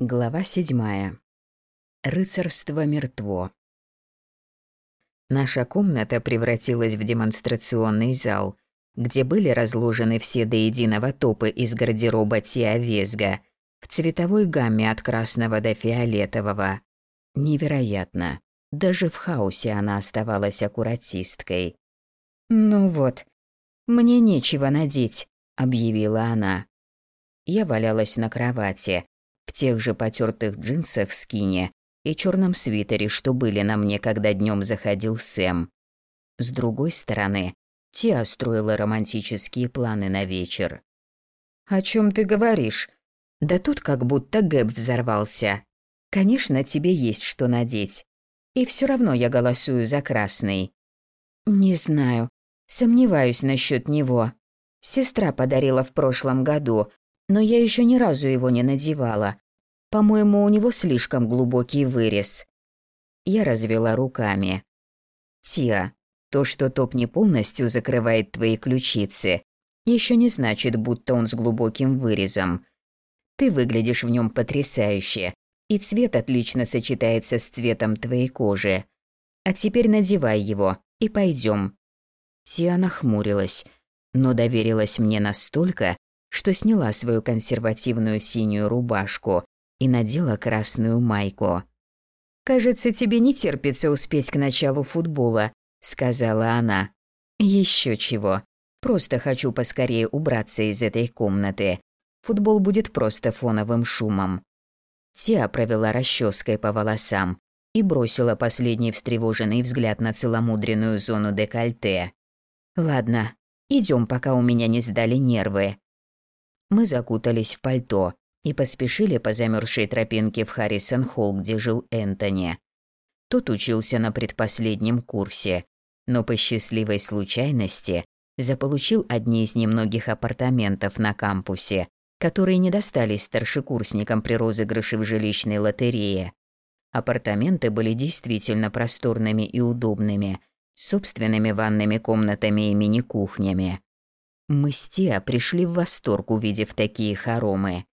Глава седьмая. Рыцарство мертво. Наша комната превратилась в демонстрационный зал, где были разложены все до единого топы из гардероба Тиа Везга в цветовой гамме от красного до фиолетового. Невероятно. Даже в хаосе она оставалась аккуратисткой. «Ну вот, мне нечего надеть», — объявила она. Я валялась на кровати, в тех же потертых джинсах скине и черном свитере, что были на мне, когда днем заходил Сэм. С другой стороны, Тиа строила романтические планы на вечер. «О чем ты говоришь?» «Да тут как будто Гэб взорвался. Конечно, тебе есть что надеть. И все равно я голосую за красный». «Не знаю. Сомневаюсь насчет него. Сестра подарила в прошлом году, но я еще ни разу его не надевала. По-моему, у него слишком глубокий вырез. Я развела руками. Тиа, то, что топ не полностью закрывает твои ключицы, еще не значит, будто он с глубоким вырезом. Ты выглядишь в нем потрясающе, и цвет отлично сочетается с цветом твоей кожи. А теперь надевай его и пойдем. Тиа нахмурилась, но доверилась мне настолько, что сняла свою консервативную синюю рубашку и надела красную майку. «Кажется, тебе не терпится успеть к началу футбола», — сказала она. Еще чего. Просто хочу поскорее убраться из этой комнаты. Футбол будет просто фоновым шумом». Тиа провела расческой по волосам и бросила последний встревоженный взгляд на целомудренную зону декольте. «Ладно, идем, пока у меня не сдали нервы». Мы закутались в пальто и поспешили по замерзшей тропинке в Харрисон-Холл, где жил Энтони. Тот учился на предпоследнем курсе, но по счастливой случайности заполучил одни из немногих апартаментов на кампусе, которые не достались старшекурсникам при розыгрыше в жилищной лотерее. Апартаменты были действительно просторными и удобными, с собственными ванными комнатами и мини-кухнями. Мы с Тиа пришли в восторг, увидев такие хоромы.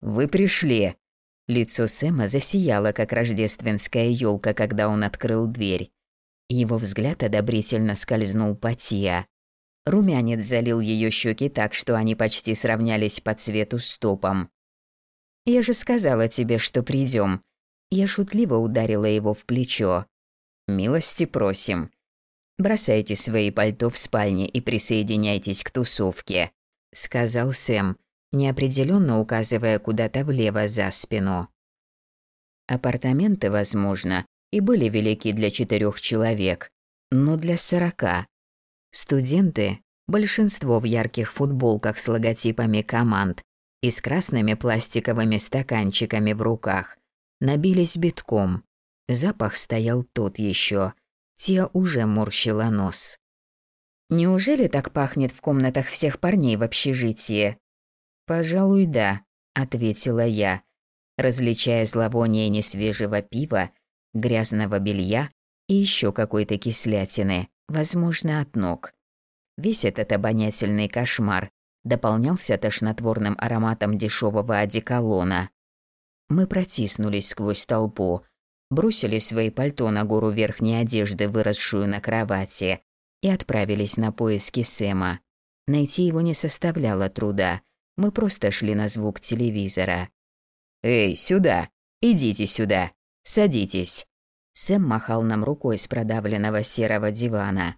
«Вы пришли!» Лицо Сэма засияло, как рождественская елка, когда он открыл дверь. Его взгляд одобрительно скользнул по Тиа. Румянец залил ее щеки так, что они почти сравнялись по цвету с топом. «Я же сказала тебе, что придем. Я шутливо ударила его в плечо. «Милости просим. Бросайте свои пальто в спальне и присоединяйтесь к тусовке», — сказал Сэм, неопределенно указывая куда-то влево за спину. Апартаменты, возможно, и были велики для четырех человек, но для сорока. Студенты, большинство в ярких футболках с логотипами команд и с красными пластиковыми стаканчиками в руках, набились битком. Запах стоял тот еще — Тия уже морщила нос. «Неужели так пахнет в комнатах всех парней в общежитии?» «Пожалуй, да», — ответила я, различая зловоние несвежего пива, грязного белья и еще какой-то кислятины, возможно, от ног. Весь этот обонятельный кошмар дополнялся тошнотворным ароматом дешевого одеколона. Мы протиснулись сквозь толпу, бросили свои пальто на гору верхней одежды, выросшую на кровати, и отправились на поиски Сэма. Найти его не составляло труда. Мы просто шли на звук телевизора. «Эй, сюда! Идите сюда! Садитесь!» Сэм махал нам рукой с продавленного серого дивана.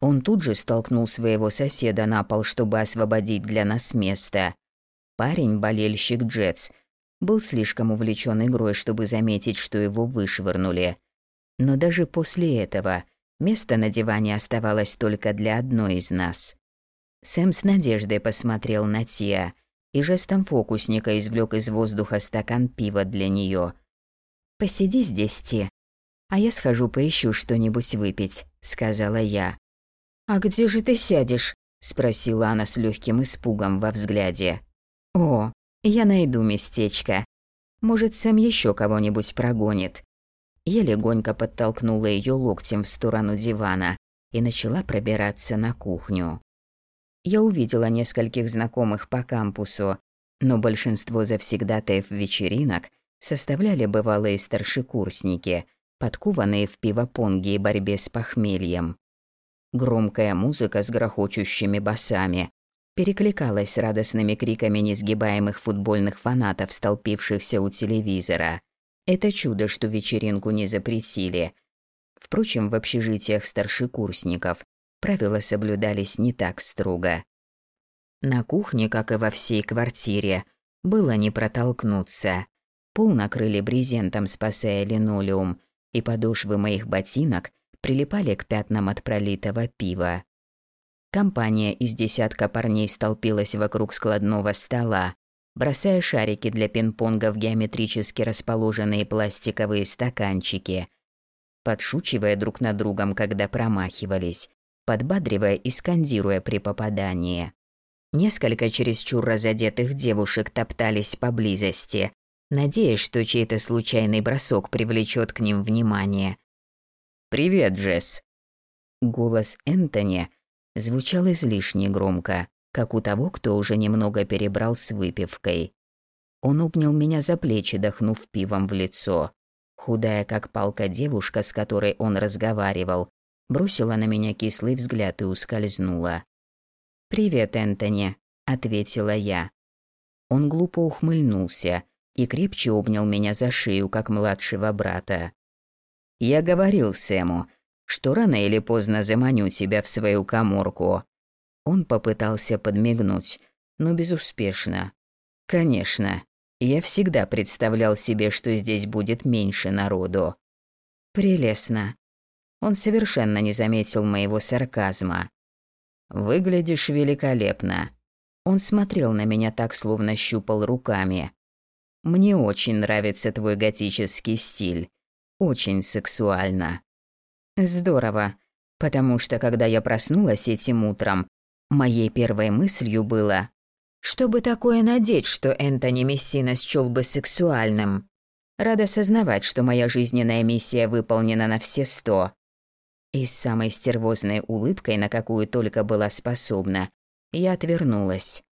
Он тут же столкнул своего соседа на пол, чтобы освободить для нас место. Парень, болельщик Джетс, был слишком увлечен игрой, чтобы заметить, что его вышвырнули. Но даже после этого место на диване оставалось только для одной из нас. Сэм с надеждой посмотрел на Тиа и жестом фокусника извлек из воздуха стакан пива для нее. «Посиди здесь, Ти, а я схожу поищу что-нибудь выпить», — сказала я. «А где же ты сядешь?» — спросила она с легким испугом во взгляде. «О, я найду местечко. Может, Сэм еще кого-нибудь прогонит. Я легонько подтолкнула ее локтем в сторону дивана и начала пробираться на кухню. Я увидела нескольких знакомых по кампусу, Но большинство завсегдатаев вечеринок составляли бывалые старшекурсники, подкованные в пивопонге и борьбе с похмельем. Громкая музыка с грохочущими басами перекликалась радостными криками несгибаемых футбольных фанатов, столпившихся у телевизора. Это чудо, что вечеринку не запретили. Впрочем, в общежитиях старшекурсников правила соблюдались не так строго. На кухне, как и во всей квартире, было не протолкнуться. Пол накрыли брезентом, спасая линолеум, и подошвы моих ботинок прилипали к пятнам от пролитого пива. Компания из десятка парней столпилась вокруг складного стола, бросая шарики для пинг-понга в геометрически расположенные пластиковые стаканчики, подшучивая друг над другом, когда промахивались, подбадривая и скандируя при попадании. Несколько чересчур разодетых девушек топтались поблизости, надеясь, что чей-то случайный бросок привлечет к ним внимание. «Привет, Джесс!» Голос Энтони звучал излишне громко, как у того, кто уже немного перебрал с выпивкой. Он обнял меня за плечи, дохнув пивом в лицо. Худая, как палка девушка, с которой он разговаривал, бросила на меня кислый взгляд и ускользнула. «Привет, Энтони», – ответила я. Он глупо ухмыльнулся и крепче обнял меня за шею, как младшего брата. Я говорил Сэму, что рано или поздно заманю тебя в свою каморку. Он попытался подмигнуть, но безуспешно. Конечно, я всегда представлял себе, что здесь будет меньше народу. Прелестно. Он совершенно не заметил моего сарказма. Выглядишь великолепно. Он смотрел на меня так, словно щупал руками. Мне очень нравится твой готический стиль очень сексуально. Здорово, потому что когда я проснулась этим утром, моей первой мыслью было, чтобы такое надеть, что Энтони Мессина счёл бы сексуальным. Рада сознавать, что моя жизненная миссия выполнена на все сто. И с самой стервозной улыбкой, на какую только была способна, я отвернулась.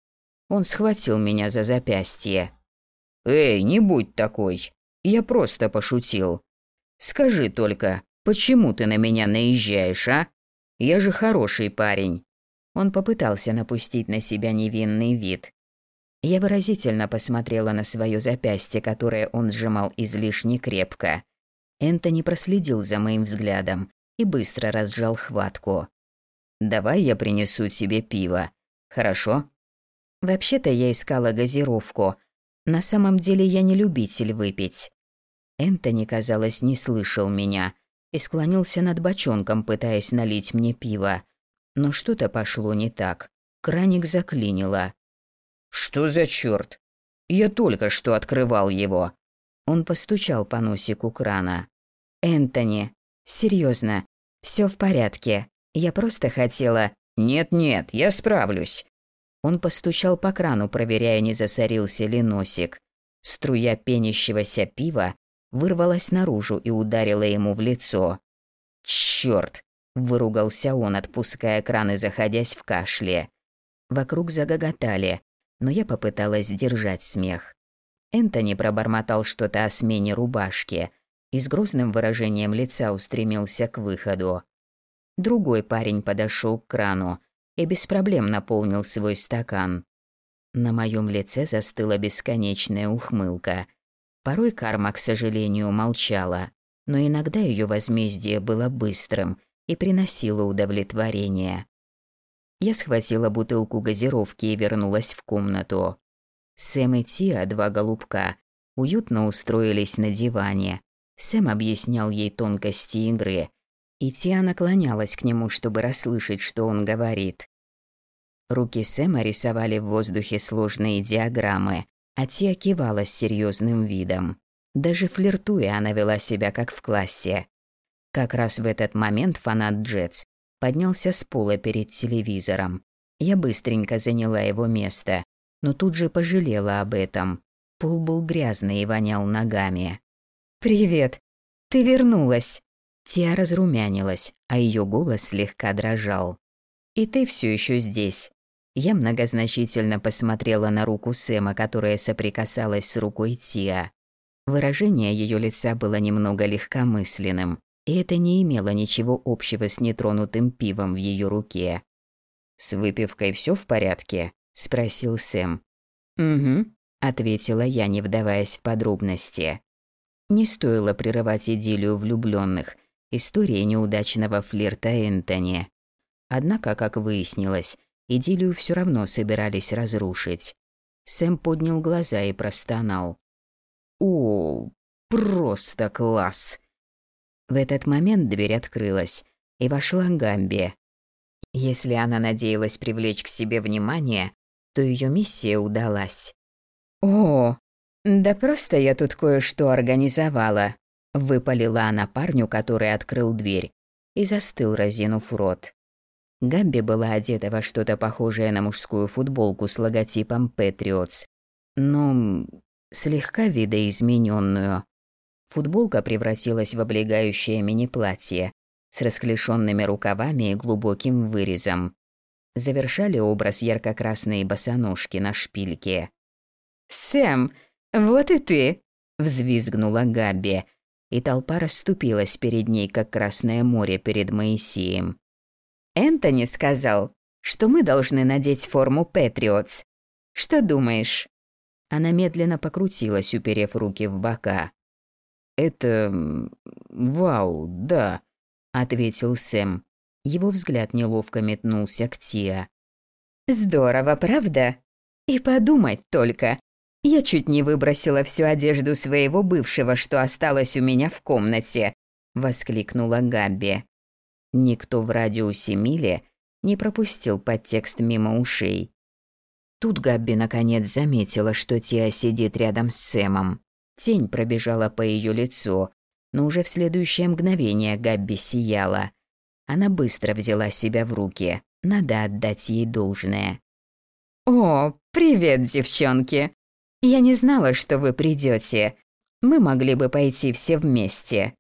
Он схватил меня за запястье. «Эй, не будь такой. Я просто пошутил. Скажи только, почему ты на меня наезжаешь, а? Я же хороший парень». Он попытался напустить на себя невинный вид. Я выразительно посмотрела на свое запястье, которое он сжимал излишне крепко. Энтони проследил за моим взглядом и быстро разжал хватку. «Давай я принесу тебе пиво. Хорошо?» «Вообще-то я искала газировку. На самом деле я не любитель выпить. Энтони, казалось, не слышал меня и склонился над бочонком, пытаясь налить мне пиво. Но что-то пошло не так. Краник заклинило. «Что за чёрт? Я только что открывал его». Он постучал по носику крана. «Энтони, серьезно, все в порядке. Я просто хотела...» «Нет-нет, я справлюсь». Он постучал по крану, проверяя, не засорился ли носик. Струя пенящегося пива вырвалась наружу и ударила ему в лицо. «Чёрт!» – выругался он, отпуская кран и заходясь в кашле. Вокруг загоготали, но я попыталась сдержать смех. Энтони пробормотал что-то о смене рубашки и с грозным выражением лица устремился к выходу. Другой парень подошел к крану и без проблем наполнил свой стакан. На моем лице застыла бесконечная ухмылка – Порой карма, к сожалению, молчала, но иногда ее возмездие было быстрым и приносило удовлетворение. Я схватила бутылку газировки и вернулась в комнату. Сэм и Тиа, два голубка, уютно устроились на диване. Сэм объяснял ей тонкости игры, и Тиа наклонялась к нему, чтобы расслышать, что он говорит. Руки Сэма рисовали в воздухе сложные диаграммы, а Тия кивала с серьезным видом. Даже флиртуя, она вела себя как в классе. Как раз в этот момент фанат Джетс поднялся с пола перед телевизором. Я быстренько заняла его место, но тут же пожалела об этом. Пол был грязный и вонял ногами. «Привет! Ты вернулась!» Тия разрумянилась, а ее голос слегка дрожал. «И ты все еще здесь. Я многозначительно посмотрела на руку Сэма, которая соприкасалась с рукой Тиа. Выражение ее лица было немного легкомысленным, и это не имело ничего общего с нетронутым пивом в ее руке. «С выпивкой все в порядке?» – спросил Сэм. «Угу», – ответила я, не вдаваясь в подробности. Не стоило прерывать идиллию влюбленных, истории неудачного флирта Энтони. Однако, как выяснилось, идиллию все равно собирались разрушить. Сэм поднял глаза и простонал. «О, просто класс!» В этот момент дверь открылась, и вошла Гамби. Если она надеялась привлечь к себе внимание, то ее миссия удалась. «О, да просто я тут кое-что организовала», – выпалила она парню, который открыл дверь, и застыл, разинув рот. Гамби была одета во что-то похожее на мужскую футболку с логотипом Patriots, но слегка видоизмененную. Футболка превратилась в облегающее мини-платье с расклешенными рукавами и глубоким вырезом. Завершали образ ярко-красные босоножки на шпильке. «Сэм, вот и ты!» – взвизгнула Габи, и толпа расступилась перед ней, как Красное море перед Моисеем. Энтони сказал, что мы должны надеть форму Патриотс. Что думаешь?» Она медленно покрутилась, уперев руки в бока. «Это... вау, да», — ответил Сэм. Его взгляд неловко метнулся к Тиа. «Здорово, правда? И подумать только. Я чуть не выбросила всю одежду своего бывшего, что осталось у меня в комнате», — воскликнула Габби. Никто в радиусе мили не пропустил подтекст мимо ушей. Тут Габби наконец заметила, что Тиа сидит рядом с Сэмом. Тень пробежала по ее лицу, но уже в следующее мгновение Габби сияла. Она быстро взяла себя в руки, надо отдать ей должное. «О, привет, девчонки! Я не знала, что вы придете. Мы могли бы пойти все вместе».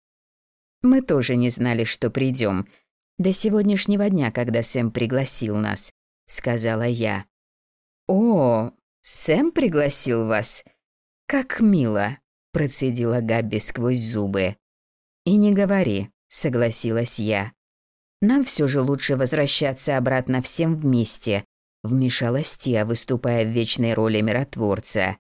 Мы тоже не знали, что придем. До сегодняшнего дня, когда Сэм пригласил нас, сказала я. О, Сэм пригласил вас? Как мило, процедила Габби сквозь зубы. И не говори, согласилась я. Нам все же лучше возвращаться обратно всем вместе, вмешалась Тия, выступая в вечной роли миротворца.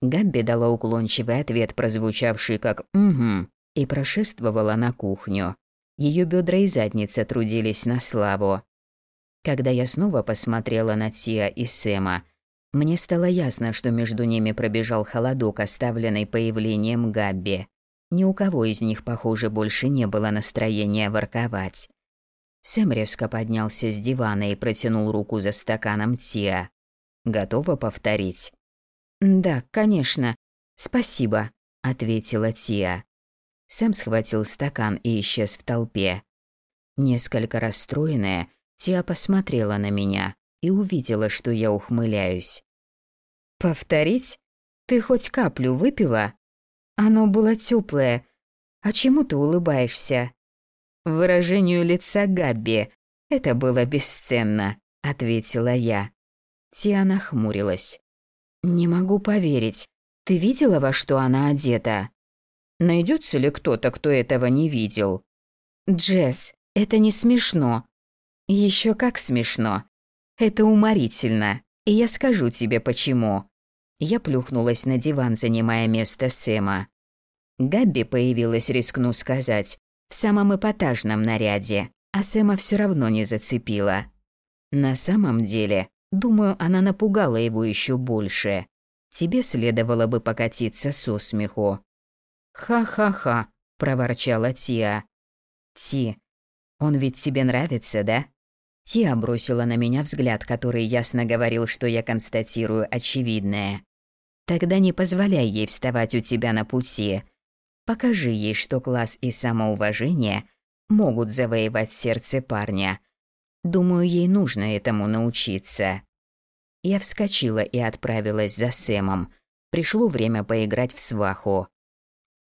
Габби дала уклончивый ответ, прозвучавший как «угу», и прошествовала на кухню. Ее бедра и задница трудились на славу. Когда я снова посмотрела на Тиа и Сэма, мне стало ясно, что между ними пробежал холодок, оставленный появлением Габби. Ни у кого из них, похоже, больше не было настроения ворковать. Сэм резко поднялся с дивана и протянул руку за стаканом Тиа. «Готова повторить?» «Да, конечно. Спасибо», — ответила Тиа. Сэм схватил стакан и исчез в толпе. Несколько расстроенная, Тиа посмотрела на меня и увидела, что я ухмыляюсь. «Повторить? Ты хоть каплю выпила? Оно было теплое. А чему ты улыбаешься?» Выражению лица Габби. Это было бесценно, ответила я. Тиа нахмурилась. «Не могу поверить. Ты видела, во что она одета?» Найдется ли кто-то, кто этого не видел? Джесс, это не смешно. Еще как смешно. Это уморительно. И я скажу тебе почему. Я плюхнулась на диван, занимая место Сэма. Габби появилась, рискну сказать, в самом эпатажном наряде, а Сэма все равно не зацепила. На самом деле, думаю, она напугала его еще больше. Тебе следовало бы покатиться со смеху. «Ха-ха-ха», – проворчала Тиа. «Ти, он ведь тебе нравится, да?» Тиа бросила на меня взгляд, который ясно говорил, что я констатирую очевидное. «Тогда не позволяй ей вставать у тебя на пути. Покажи ей, что класс и самоуважение могут завоевать сердце парня. Думаю, ей нужно этому научиться». Я вскочила и отправилась за Сэмом. Пришло время поиграть в сваху.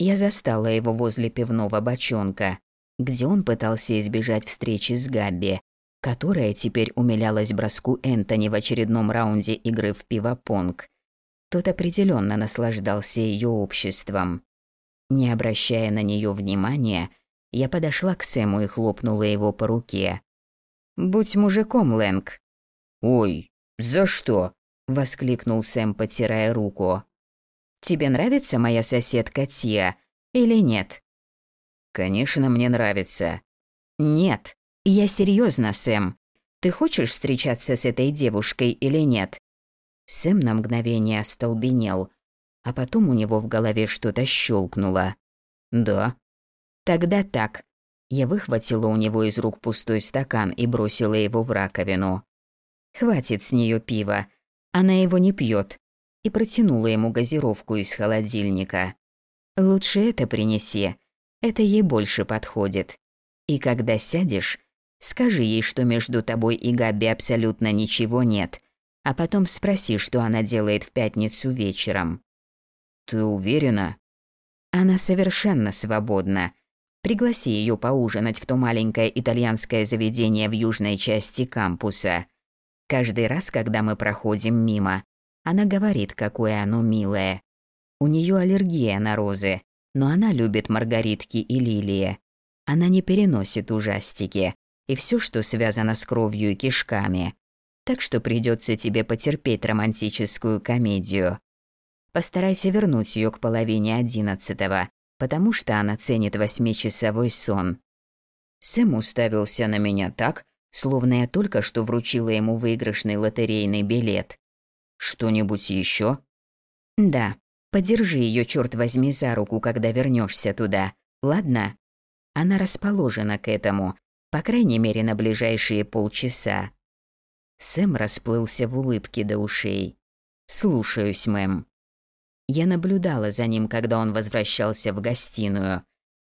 Я застала его возле пивного бочонка, где он пытался избежать встречи с Габби. которая теперь умилялась броску Энтони в очередном раунде игры в пивопонг. Тот определенно наслаждался ее обществом. Не обращая на нее внимания, я подошла к Сэму и хлопнула его по руке. «Будь мужиком, Лэнг». «Ой, за что?» – воскликнул Сэм, потирая руку. «Тебе нравится моя соседка Тия или нет?» «Конечно, мне нравится». «Нет, я серьезно, Сэм. Ты хочешь встречаться с этой девушкой или нет?» Сэм на мгновение остолбенел, а потом у него в голове что-то щелкнуло. «Да». «Тогда так». Я выхватила у него из рук пустой стакан и бросила его в раковину. «Хватит с нее пива. Она его не пьет. И протянула ему газировку из холодильника. «Лучше это принеси. Это ей больше подходит. И когда сядешь, скажи ей, что между тобой и Габи абсолютно ничего нет, а потом спроси, что она делает в пятницу вечером. Ты уверена? Она совершенно свободна. Пригласи ее поужинать в то маленькое итальянское заведение в южной части кампуса. Каждый раз, когда мы проходим мимо, она говорит, какое оно милое. У нее аллергия на розы, но она любит маргаритки и лилии. Она не переносит ужастики и все, что связано с кровью и кишками. Так что придется тебе потерпеть романтическую комедию. Постарайся вернуть ее к половине одиннадцатого, потому что она ценит восьмичасовой сон. Сэм уставился на меня так, словно я только что вручила ему выигрышный лотерейный билет. Что-нибудь еще? Да. Подержи ее, черт возьми, за руку, когда вернешься туда. Ладно? Она расположена к этому, по крайней мере, на ближайшие полчаса. Сэм расплылся в улыбке до ушей. «Слушаюсь, мэм». Я наблюдала за ним, когда он возвращался в гостиную.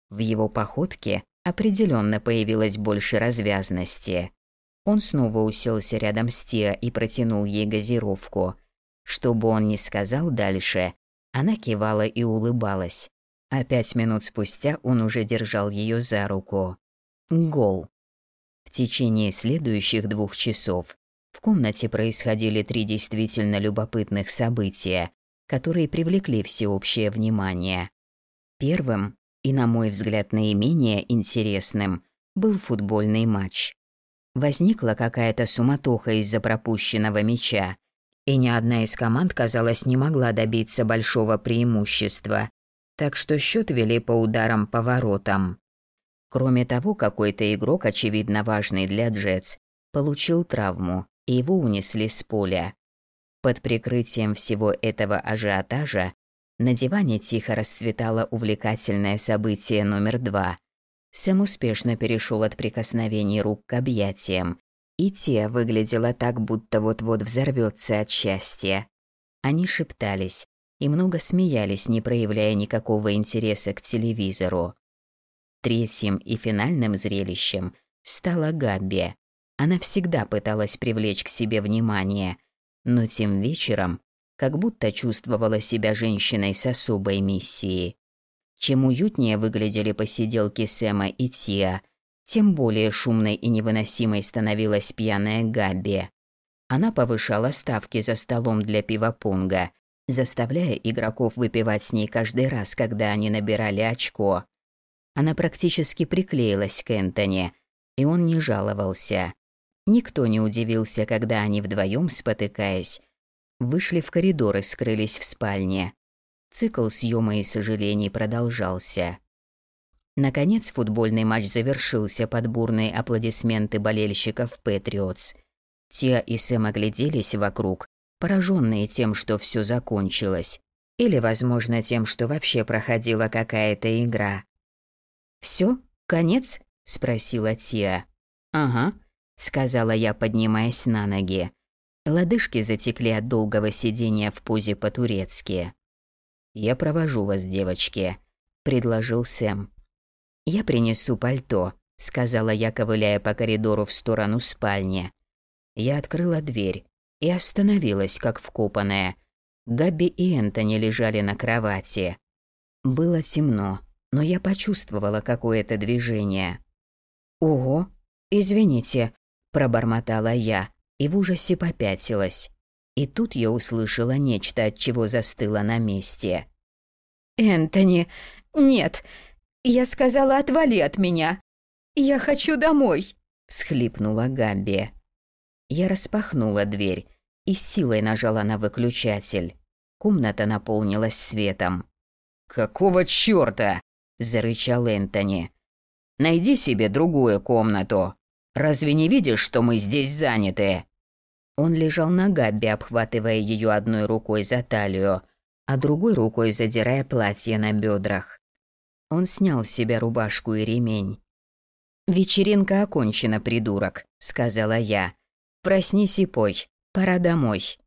В его походке определенно появилось больше развязности. Он снова уселся рядом с Тиа и протянул ей газировку. Что бы он ни сказал дальше, она кивала и улыбалась. А пять минут спустя он уже держал ее за руку. Гол. В течение следующих двух часов в комнате происходили три действительно любопытных события, которые привлекли всеобщее внимание. Первым, и на мой взгляд наименее интересным, был футбольный матч. Возникла какая-то суматоха из-за пропущенного мяча, и ни одна из команд, казалось, не могла добиться большого преимущества, так что счет вели по ударам по воротам. Кроме того, какой-то игрок, очевидно важный для Джетс, получил травму, и его унесли с поля. Под прикрытием всего этого ажиотажа на диване тихо расцветало увлекательное событие номер два. Сэм успешно перешел от прикосновений рук к объятиям, и те выглядела так, будто вот-вот взорвется от счастья. Они шептались и много смеялись, не проявляя никакого интереса к телевизору. Третьим и финальным зрелищем стала Габби. Она всегда пыталась привлечь к себе внимание, но тем вечером как будто чувствовала себя женщиной с особой миссией. Чем уютнее выглядели посиделки Сэма и Тиа, тем более шумной и невыносимой становилась пьяная Габи. Она повышала ставки за столом для пивопунга, заставляя игроков выпивать с ней каждый раз, когда они набирали очко. Она практически приклеилась к Энтони, и он не жаловался. Никто не удивился, когда они вдвоем, спотыкаясь, вышли в коридор и скрылись в спальне. Цикл съема и сожалений продолжался. Наконец футбольный матч завершился под бурные аплодисменты болельщиков Патриотс. Те и Сэм огляделись вокруг, пораженные тем, что все закончилось. Или, возможно, тем, что вообще проходила какая-то игра. Все, Конец?» – спросила Тия. «Ага», сказала я, поднимаясь на ноги. Лодыжки затекли от долгого сидения в позе по-турецки. «Я провожу вас, девочки», – предложил Сэм. «Я принесу пальто», – сказала я, ковыляя по коридору в сторону спальни. Я открыла дверь и остановилась, как вкопанная. Габи и Энтони лежали на кровати. Было темно, но я почувствовала какое-то движение. «Ого, извините, пробормотала я и в ужасе попятилась. И тут я услышала нечто, от чего застыла на месте. «Энтони, нет, я сказала, отвали от меня. Я хочу домой», – всхлипнула Габи. Я распахнула дверь и силой нажала на выключатель. Комната наполнилась светом. «Какого чёрта?» – зарычал Энтони. «Найди себе другую комнату. Разве не видишь, что мы здесь заняты?» Он лежал на Габби, обхватывая ее одной рукой за талию, а другой рукой задирая платье на бедрах. Он снял с себя рубашку и ремень. «Вечеринка окончена, придурок», — сказала я. «Проснись и пой, пора домой».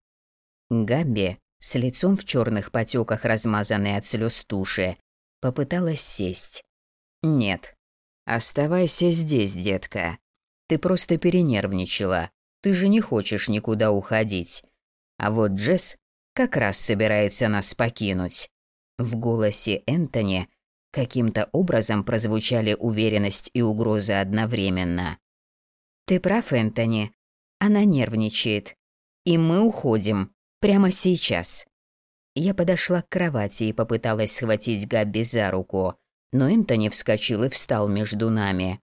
Габби, с лицом в черных потеках, размазанной от слез туши, попыталась сесть. «Нет, оставайся здесь, детка. Ты просто перенервничала. Ты же не хочешь никуда уходить. А вот Джесс как раз собирается нас покинуть». В голосе Энтони каким-то образом прозвучали уверенность и угроза одновременно. «Ты прав, Энтони. Она нервничает. И мы уходим. Прямо сейчас». Я подошла к кровати и попыталась схватить Габби за руку, но Энтони вскочил и встал между нами.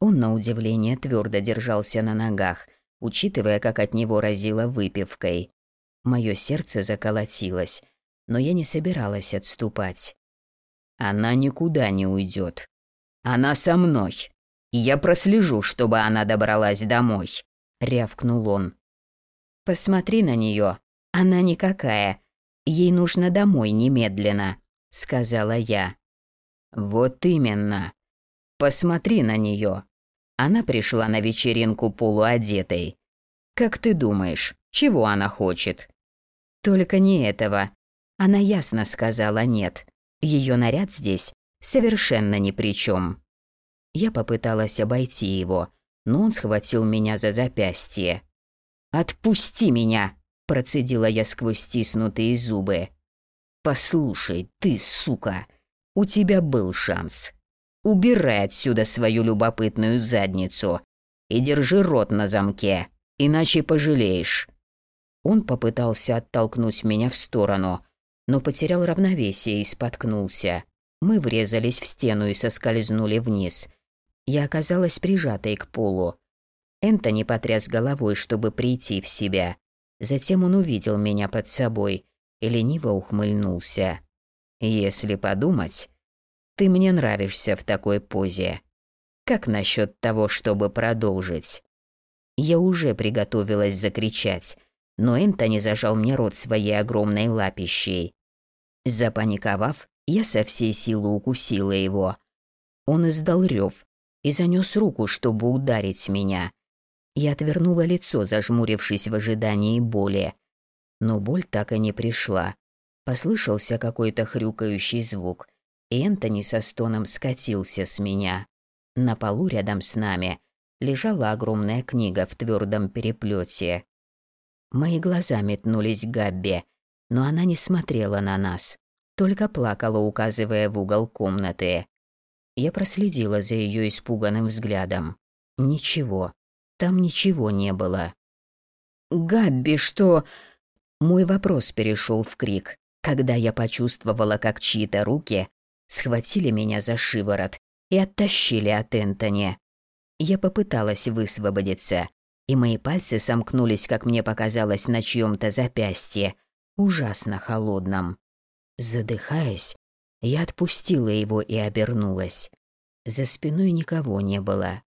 Он, на удивление, твердо держался на ногах, учитывая, как от него разило выпивкой. Мое сердце заколотилось, но я не собиралась отступать. Она никуда не уйдет. Она со мной. И я прослежу, чтобы она добралась домой, рявкнул он. Посмотри на нее. Она никакая. Ей нужно домой немедленно, сказала я. Вот именно. Посмотри на нее. Она пришла на вечеринку полуодетой. Как ты думаешь, чего она хочет? Только не этого. Она ясно сказала нет. Ее наряд здесь совершенно ни при чем. Я попыталась обойти его, но он схватил меня за запястье. «Отпусти меня!» – процедила я сквозь стиснутые зубы. «Послушай, ты, сука, у тебя был шанс. Убирай отсюда свою любопытную задницу и держи рот на замке, иначе пожалеешь». Он попытался оттолкнуть меня в сторону, но потерял равновесие и споткнулся. Мы врезались в стену и соскользнули вниз. Я оказалась прижатой к полу. Энтони потряс головой, чтобы прийти в себя. Затем он увидел меня под собой и лениво ухмыльнулся. «Если подумать, ты мне нравишься в такой позе. Как насчет того, чтобы продолжить?» Я уже приготовилась закричать, но Энтони зажал мне рот своей огромной лапищей. Запаниковав, я со всей силы укусила его. Он издал рев и занёс руку, чтобы ударить меня. Я отвернула лицо, зажмурившись в ожидании боли. Но боль так и не пришла. Послышался какой-то хрюкающий звук, Энтони со стоном скатился с меня. На полу рядом с нами лежала огромная книга в твердом переплете. Мои глаза метнулись к Габби – но она не смотрела на нас, только плакала, указывая в угол комнаты. Я проследила за ее испуганным взглядом. Ничего, там ничего не было. «Габби, что...» Мой вопрос перешел в крик, когда я почувствовала, как чьи-то руки схватили меня за шиворот и оттащили от Энтони. Я попыталась высвободиться, и мои пальцы сомкнулись, как мне показалось, на чьем-то запястье, ужасно холодном. Задыхаясь, я отпустила его и обернулась. За спиной никого не было.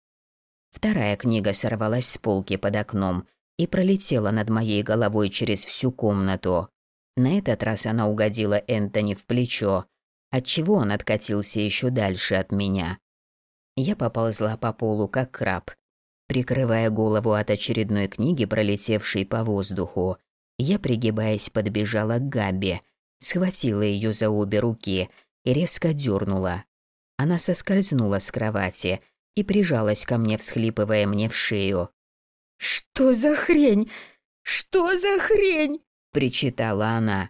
Вторая книга сорвалась с полки под окном и пролетела над моей головой через всю комнату. На этот раз она угодила Энтони в плечо, отчего он откатился еще дальше от меня. Я поползла по полу, как краб, прикрывая голову от очередной книги, пролетевшей по воздуху, я, пригибаясь, подбежала к Габи, схватила ее за обе руки и резко дернула. Она соскользнула с кровати и прижалась ко мне, всхлипывая мне в шею. «Что за хрень? Что за хрень?» – причитала она.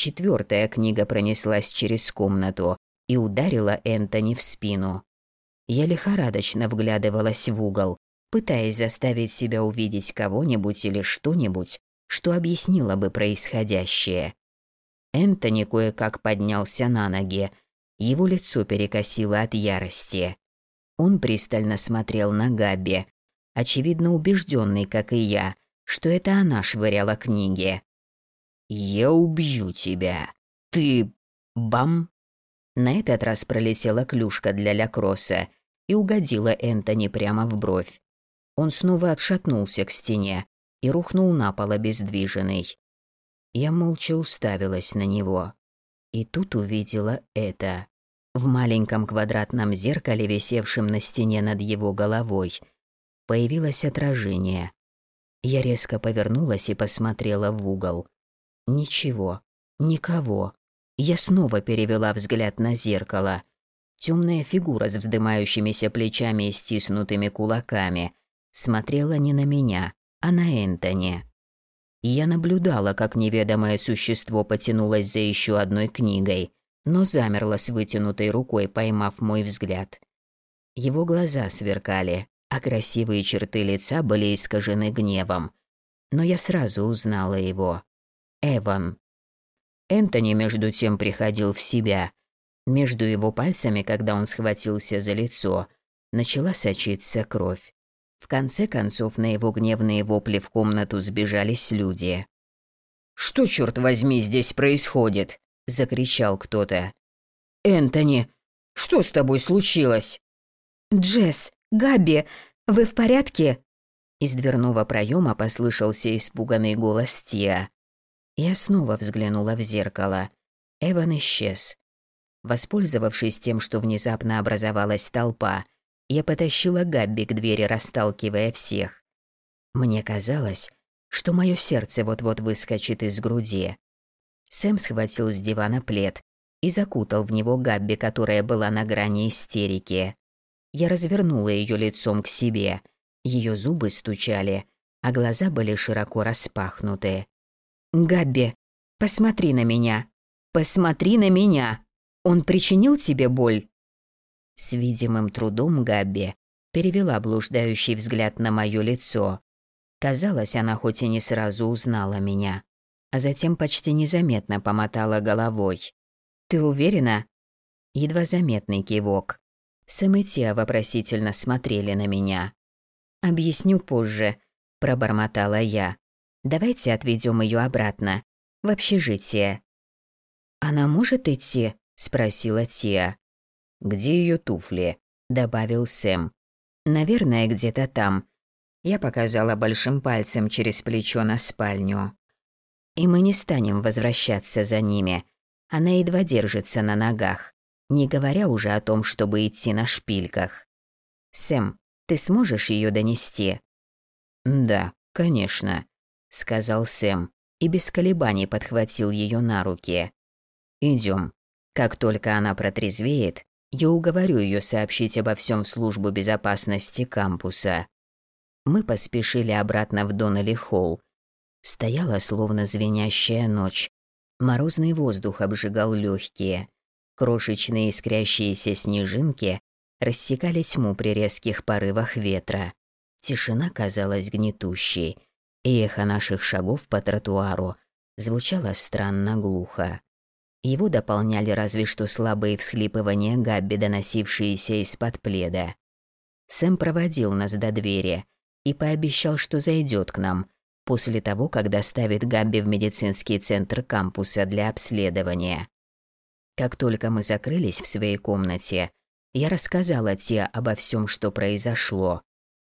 Четвертая книга пронеслась через комнату и ударила Энтони в спину. Я лихорадочно вглядывалась в угол, пытаясь заставить себя увидеть кого-нибудь или что-нибудь, что объяснило бы происходящее. Энтони кое-как поднялся на ноги. Его лицо перекосило от ярости. Он пристально смотрел на Габи, очевидно убежденный, как и я, что это она швыряла книги. «Я убью тебя. Ты... бам!» На этот раз пролетела клюшка для лякроса и угодила Энтони прямо в бровь. Он снова отшатнулся к стене и рухнул на пол обездвиженный. Я молча уставилась на него. И тут увидела это. В маленьком квадратном зеркале, висевшем на стене над его головой, появилось отражение. Я резко повернулась и посмотрела в угол. Ничего, никого. Я снова перевела взгляд на зеркало. Темная фигура с вздымающимися плечами и стиснутыми кулаками смотрела не на меня, а на Энтони. Я наблюдала, как неведомое существо потянулось за еще одной книгой, но замерло с вытянутой рукой, поймав мой взгляд. Его глаза сверкали, а красивые черты лица были искажены гневом. Но я сразу узнала его. Эван. Энтони между тем приходил в себя. Между его пальцами, когда он схватился за лицо, начала сочиться кровь. В конце концов, на его гневные вопли в комнату сбежались люди. «Что, черт возьми, здесь происходит?» – закричал кто-то. «Энтони, что с тобой случилось?» «Джесс, Габи, вы в порядке?» Из дверного проема послышался испуганный голос Тиа. Я снова взглянула в зеркало. Эван исчез. Воспользовавшись тем, что внезапно образовалась толпа, я потащила Габби к двери, расталкивая всех. Мне казалось, что мое сердце вот-вот выскочит из груди. Сэм схватил с дивана плед и закутал в него Габби, которая была на грани истерики. Я развернула ее лицом к себе. Ее зубы стучали, а глаза были широко распахнуты. «Габби, посмотри на меня! Посмотри на меня! Он причинил тебе боль?» С видимым трудом Габби перевела блуждающий взгляд на моё лицо. Казалось, она хоть и не сразу узнала меня, а затем почти незаметно помотала головой. «Ты уверена?» Едва заметный кивок. Сэм и Тиа вопросительно смотрели на меня. «Объясню позже», – пробормотала я. «Давайте отведем ее обратно, в общежитие». «Она может идти?» – спросила Тиа. «Где ее туфли?» – добавил Сэм. «Наверное, где-то там». Я показала большим пальцем через плечо на спальню. «И мы не станем возвращаться за ними. Она едва держится на ногах, не говоря уже о том, чтобы идти на шпильках. Сэм, ты сможешь ее донести?» «Да, конечно», – сказал Сэм и без колебаний подхватил ее на руки. Идем. Как только она протрезвеет, я уговорю ее сообщить обо всем в службу безопасности кампуса. Мы поспешили обратно в Доннелли Холл. Стояла словно звенящая ночь. Морозный воздух обжигал легкие. Крошечные искрящиеся снежинки рассекали тьму при резких порывах ветра. Тишина казалась гнетущей, и эхо наших шагов по тротуару звучало странно глухо. Его дополняли разве что слабые всхлипывания Габби, доносившиеся из-под пледа. Сэм проводил нас до двери и пообещал, что зайдет к нам после того, как доставит Габби в медицинский центр кампуса для обследования. Как только мы закрылись в своей комнате, я рассказала Тиа обо всем, что произошло.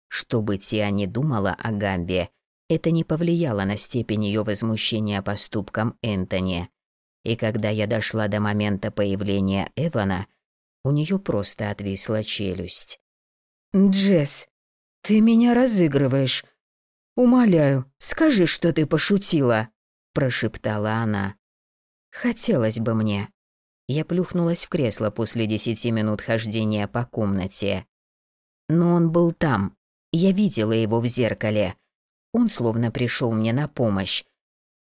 Что бы Тиа ни думала о Габби, это не повлияло на степень ее возмущения поступком Энтони. И когда я дошла до момента появления Эвана, у нее просто отвисла челюсть. «Джесс, ты меня разыгрываешь. Умоляю, скажи, что ты пошутила», – прошептала она. «Хотелось бы мне». Я плюхнулась в кресло после десяти минут хождения по комнате. Но он был там. Я видела его в зеркале. Он словно пришел мне на помощь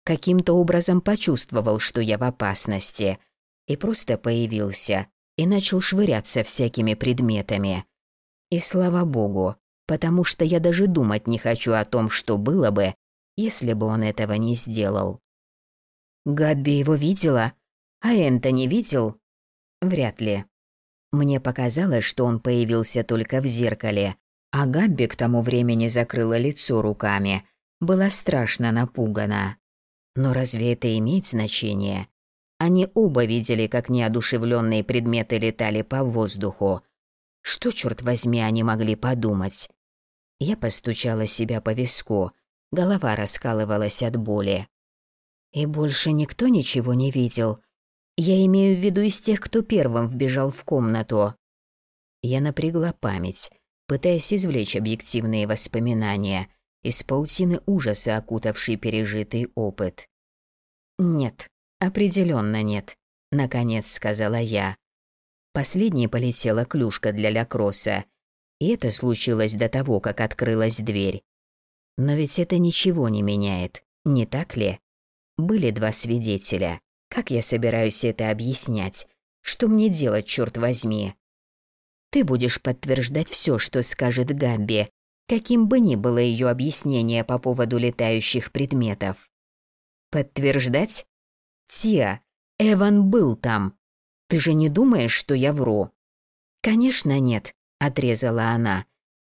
каким-то образом почувствовал, что я в опасности, и просто появился и начал швыряться всякими предметами. И слава богу, потому что я даже думать не хочу о том, что было бы, если бы он этого не сделал. Габби его видела, а Энтони видел? Вряд ли. Мне показалось, что он появился только в зеркале, а Габби к тому времени закрыла лицо руками, была страшно напугана. Но разве это имеет значение? Они оба видели, как неодушевленные предметы летали по воздуху. Что, черт возьми, они могли подумать? Я постучала себя по виску, голова раскалывалась от боли. И больше никто ничего не видел. Я имею в виду из тех, кто первым вбежал в комнату. Я напрягла память, пытаясь извлечь объективные воспоминания из паутины ужаса, окутавшей пережитый опыт. «Нет, определенно нет», — наконец сказала я. Последней полетела клюшка для лякроса, и это случилось до того, как открылась дверь. Но ведь это ничего не меняет, не так ли? Были два свидетеля. Как я собираюсь это объяснять? Что мне делать, черт возьми? Ты будешь подтверждать все, что скажет Гамби, каким бы ни было ее объяснение по поводу летающих предметов. Подтверждать? Тиа, Эван был там. Ты же не думаешь, что я вру? Конечно, нет, отрезала она.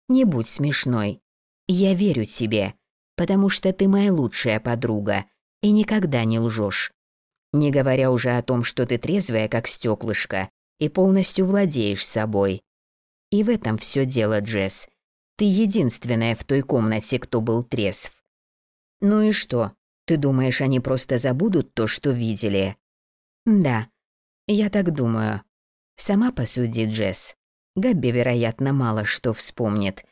Не будь смешной. Я верю тебе, потому что ты моя лучшая подруга и никогда не лжешь. Не говоря уже о том, что ты трезвая, как стеклышко, и полностью владеешь собой. И в этом все дело, Джесс. Ты единственная в той комнате, кто был трезв. Ну и что? Ты думаешь, они просто забудут то, что видели? Да, я так думаю. Сама посуди, Джесс. Габби, вероятно, мало что вспомнит.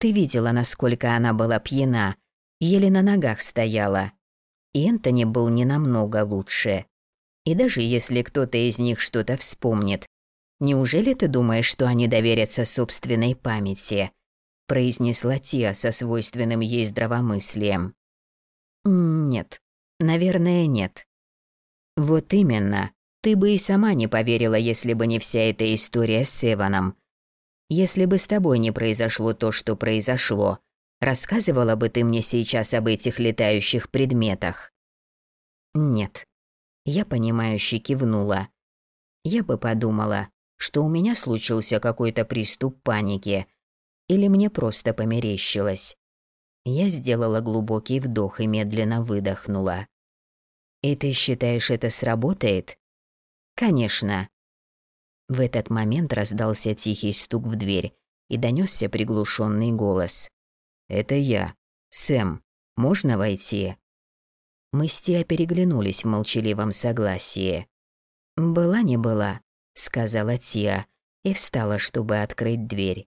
Ты видела, насколько она была пьяна, еле на ногах стояла. И Энтони был не намного лучше. И даже если кто-то из них что-то вспомнит, Неужели ты думаешь, что они доверятся собственной памяти?» произнесла Тия со свойственным ей здравомыслием. «Нет, наверное, нет». «Вот именно. Ты бы и сама не поверила, если бы не вся эта история с Эваном. Если бы с тобой не произошло то, что произошло, рассказывала бы ты мне сейчас об этих летающих предметах?» «Нет». Я понимающе кивнула. Я бы подумала, что у меня случился какой-то приступ паники. Или мне просто померещилось. Я сделала глубокий вдох и медленно выдохнула. «И ты считаешь, это сработает?» «Конечно». В этот момент раздался тихий стук в дверь и донесся приглушенный голос. «Это я. Сэм. Можно войти?» Мы с Тиа переглянулись в молчаливом согласии. «Была не была», сказала Тия и встала, чтобы открыть дверь.